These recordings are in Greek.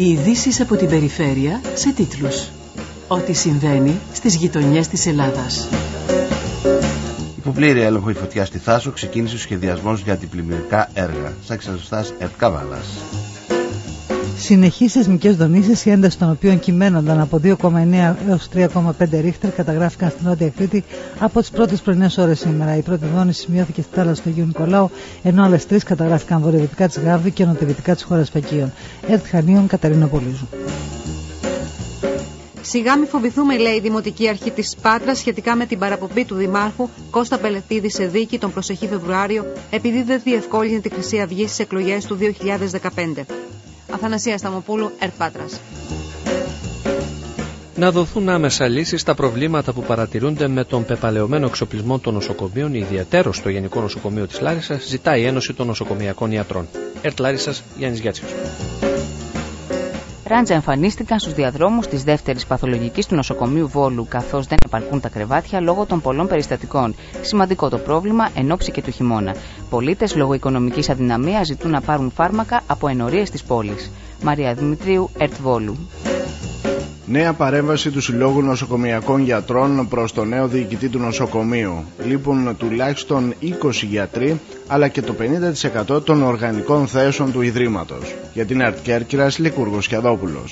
Οι ειδήσεις από την περιφέρεια σε τίτλους. Ό,τι συμβαίνει στις γειτονιές της Ελλάδας. Υπό πλήρη έλεγχο η φωτιά στη Θάσο ξεκίνησε ο σχεδιασμός για αντιπλημμυρικά έργα. Σαν ξεζωστάς Ερκάβαλας. Συνεχεί σεισμικέ δονήσεις, η ένταση των οποίων κυμαίνονταν από 2,9 έως 3,5 ρίχτερ, καταγράφηκαν στην Νότια Κρήτη από τις πρώτες πρωινές ώρες σήμερα. Η πρώτη δόνηση σημειώθηκε στη θάλασσα του Αγίου Νικολάου, ενώ άλλες τρεις καταγράφηκαν βορειοδυτικά της Γάβδη και νοτιοδυτικά της χώρας Φεκίων. Ερτ Χανίων, Καταρινοπολίζου. Σιγά μη φοβηθούμε, λέει η Δημοτική Αρχή της Πάτρας σχετικά με την παραπομπή του Δημάρχου Κώστα Πελετίδη σε δίκη τον προσεχή Φεβρουάριο, επειδή δεν διευκόλυνε τη Χρυσή Αυγή στις εκλογές του 2015. Αθανασία Σταμοπούλου, Ερτ Πάτρας. Να δοθούν άμεσα λύσεις στα προβλήματα που παρατηρούνται με τον πεπαλαιωμένο εξοπλισμό των νοσοκομείων, ιδιαίτερο στο Γενικό Νοσοκομείο της Λάρισας, ζητάει η Ένωση των Νοσοκομιακών Ιατρών. Ερτ Λάρισας, Γιάννης Γιάτσιος. Ράντζα εμφανίστηκαν στους διαδρόμους της δεύτερης παθολογικής του νοσοκομείου Βόλου, καθώς δεν επαρκούν τα κρεβάτια λόγω των πολλών περιστατικών. Σημαντικό το πρόβλημα εν ώψη και του χειμώνα. Πολίτες λόγω οικονομικής αδυναμίας ζητούν να πάρουν φάρμακα από ενορίες της πόλης. Μαρία Δημητρίου, Ερτ Βόλου. Νέα παρέμβαση του Συλλόγου Νοσοκομιακών Γιατρών προς το νέο διοικητή του νοσοκομείου. Λείπουν τουλάχιστον 20 γιατροί, αλλά και το 50% των οργανικών θέσεων του Ιδρύματος. Για την ΕΡΤ Κέρκυρας, Λικούργος Σκιαδόπουλο.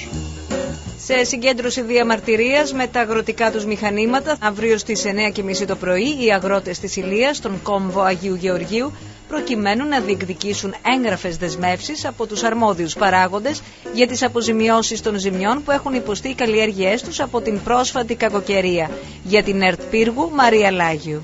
Σε συγκέντρωση διαμαρτυρίας με τα αγροτικά τους μηχανήματα, αύριο στις 9.30 το πρωί, οι αγρότες της Ηλίας, στον κόμβο Αγίου Γεωργίου, προκειμένου να διεκδικήσουν έγγραφες δεσμεύσεις από τους αρμόδιους παράγοντες για τις αποζημιώσεις των ζημιών που έχουν υποστεί οι καλλιέργειές τους από την πρόσφατη κακοκαιρία. Για την ΕΡΤ Πύργου, Μαρία Λάγιου.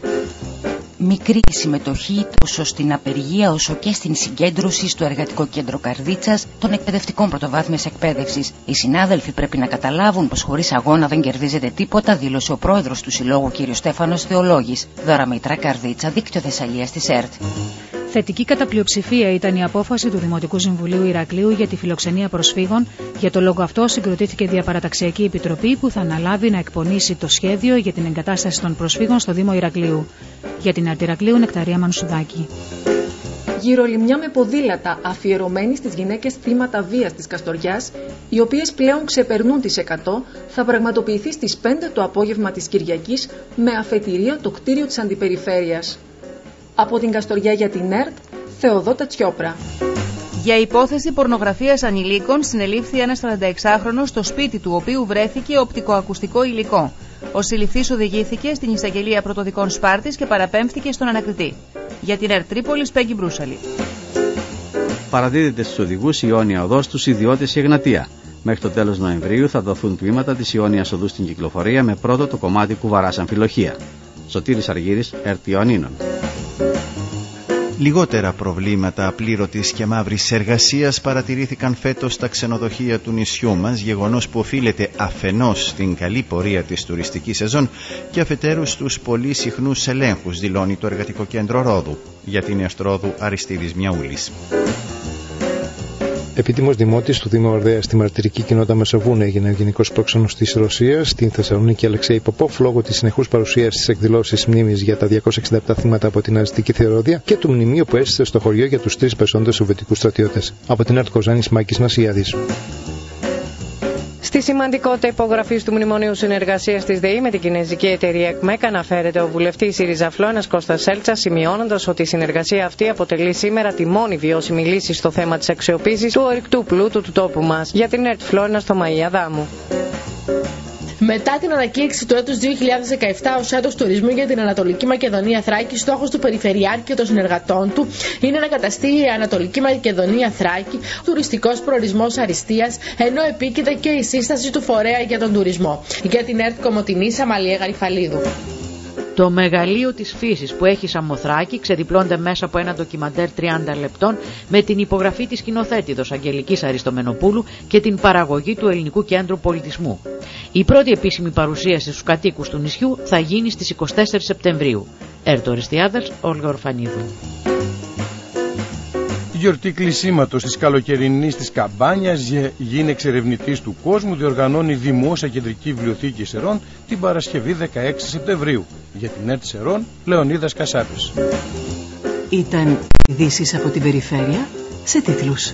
Μικρή συμμετοχή τόσο στην απεργία όσο και στην συγκέντρωση στο Εργατικό Κέντρο Καρδίτσας των εκπαιδευτικών πρωτοβάθμιας εκπαίδευσης. Οι συνάδελφοι πρέπει να καταλάβουν πως χωρίς αγώνα δεν κερδίζεται τίποτα, δήλωσε ο πρόεδρος του Συλλόγου κ. Στέφανος Θεολόγης. Δώρα Μητρά Καρδίτσα, δίκτυο Θεσσαλίας της ΕΡΤ. Θετική κατά πλειοψηφία ήταν η απόφαση του Δημοτικού Συμβουλίου Ηρακλείου για τη φιλοξενία προσφύγων. Για το λόγο αυτό συγκροτήθηκε διαπαραταξιακή επιτροπή που θα αναλάβει να εκπονήσει το σχέδιο για την εγκατάσταση των προσφύγων στο Δήμο Ηρακλείου. Για την Αρτηρακλείου Νεκταρία Μανσουδάκη. Γυρολιμιά με ποδήλατα αφιερωμένη στις γυναίκες θύματα βίας της Καστοριάς, οι οποίες πλέον ξεπερνούν τις 100, θα πραγματοποιηθεί στις 5 το απόγευμα της Κυριακής με αφετηρία το κτίριο της Αντιπεριφέρειας. Από την Καστοριά για την ΕΡΤ, Θεοδότα Τσιόπρα. Για υπόθεση πορνογραφίας ανηλίκων συνελήφθη ένας 46χρονος στο σπίτι του οποίου βρέθηκε οπτικοακουστικό υλικό. Ο συλληφθής οδηγήθηκε στην εισαγγελία πρωτοδικών Σπάρτης και παραπέμφθηκε στον ανακριτή. Για την ΕΡΤ Τρίπολης, Πέγγι Μπρούσαλη. Παραδίδεται στους οδηγούς η Ιόνια Οδός στους ιδιώτες η Εγνατία. Μέχρι το τέλος Νοεμβρίου θα δοθούν τμήματα της Ιόνιας Οδούς στην κυκλοφορία με πρώτο το κομμάτι κουβαράς αμφιλοχία. Σωτήρης Αργύρης, ΕΡΤ Ιωνίνων. Λιγότερα προβλήματα απλήρωτης και μαύρης εργασίας παρατηρήθηκαν φέτος στα ξενοδοχεία του νησιού μας, γεγονός που οφείλεται αφενός στην καλή πορεία της τουριστικής σεζόν και αφετέρου στους πολύ συχνούς ελέγχους, δηλώνει το Εργατικό Κέντρο Ρόδου, για την Αστρόδου Αριστίδης Μιαούλης. Επίτιμος δημότης του Δήμου Ορδέα στη μαρτυρική κοινότητα Μεσοβούν έγινε ο Γενικός Πρόξενος της Ρωσίας στην Θεσσαλονίκη Αλεξέη Ποπόφ λόγω της συνεχούς παρουσίας της εκδηλώσης μνήμης για τα 267 θύματα από την αριστική θεωρώδια και του μνημείου που έστησε στο χωριό για τους τρεις πεσόντες Σοβιετικούς στρατιώτες. Από την Ερτ Κοζάνης Μάκης Νασιάδη. Στη σημαντικότητα υπογραφής του Μνημονίου Συνεργασίας της ΔΕΗ με την κινέζικη εταιρεία ΕΚΜΕΚ αναφέρεται ο βουλευτής ΣΥΡΙΖΑ Φλόνας Κώστας Σέλτσα, σημειώνοντας ότι η συνεργασία αυτή αποτελεί σήμερα τη μόνη βιώσιμη λύση στο θέμα της αξιοποίησης του ορυκτού πλούτου του τόπου μας. Για την ΕΡΤ Φλόνα στο Μαία Δάμου. Μετά την ανακήρυξη του έτους 2017 ως έτος τουρισμού για την Ανατολική Μακεδονία Θράκη, στόχος του Περιφερειάρχη και των συνεργατών του είναι να καταστεί η Ανατολική Μακεδονία Θράκη τουριστικός προορισμός αριστείας, ενώ επίκειται και η σύσταση του φορέα για τον τουρισμό. Για την ΕΡΤ Κομωτινή Σαμαλία Γαριφαλίδου. Το μεγαλείο της φύσης που έχει Σαμοθράκη ξεδιπλώνται μέσα από ένα ντοκιμαντέρ 30 λεπτών με την υπογραφή της σκηνοθέτηδος Αγγελικής Αριστομενοπούλου και την παραγωγή του Ελληνικού Κέντρου Πολιτισμού. Η πρώτη επίσημη παρουσίαση στους κατοίκους του νησιού θα γίνει στις 24 Σεπτεμβρίου. Έρτο Ριστιάδας, Όλγα Ορφανίδου γιορτή κλεισίματος της καλοκαιρινής της Καμπάνιας γίνει εξερευνητής του κόσμου διοργανώνει Δημόσια Κεντρική Βιβλιοθήκη Σερών την Παρασκευή 16 Σεπτεμβρίου. Για την ΕΡΤ Σερών, Λεωνίδας Κασάπης. Ήταν ειδήσεις από την περιφέρεια σε τίτλους.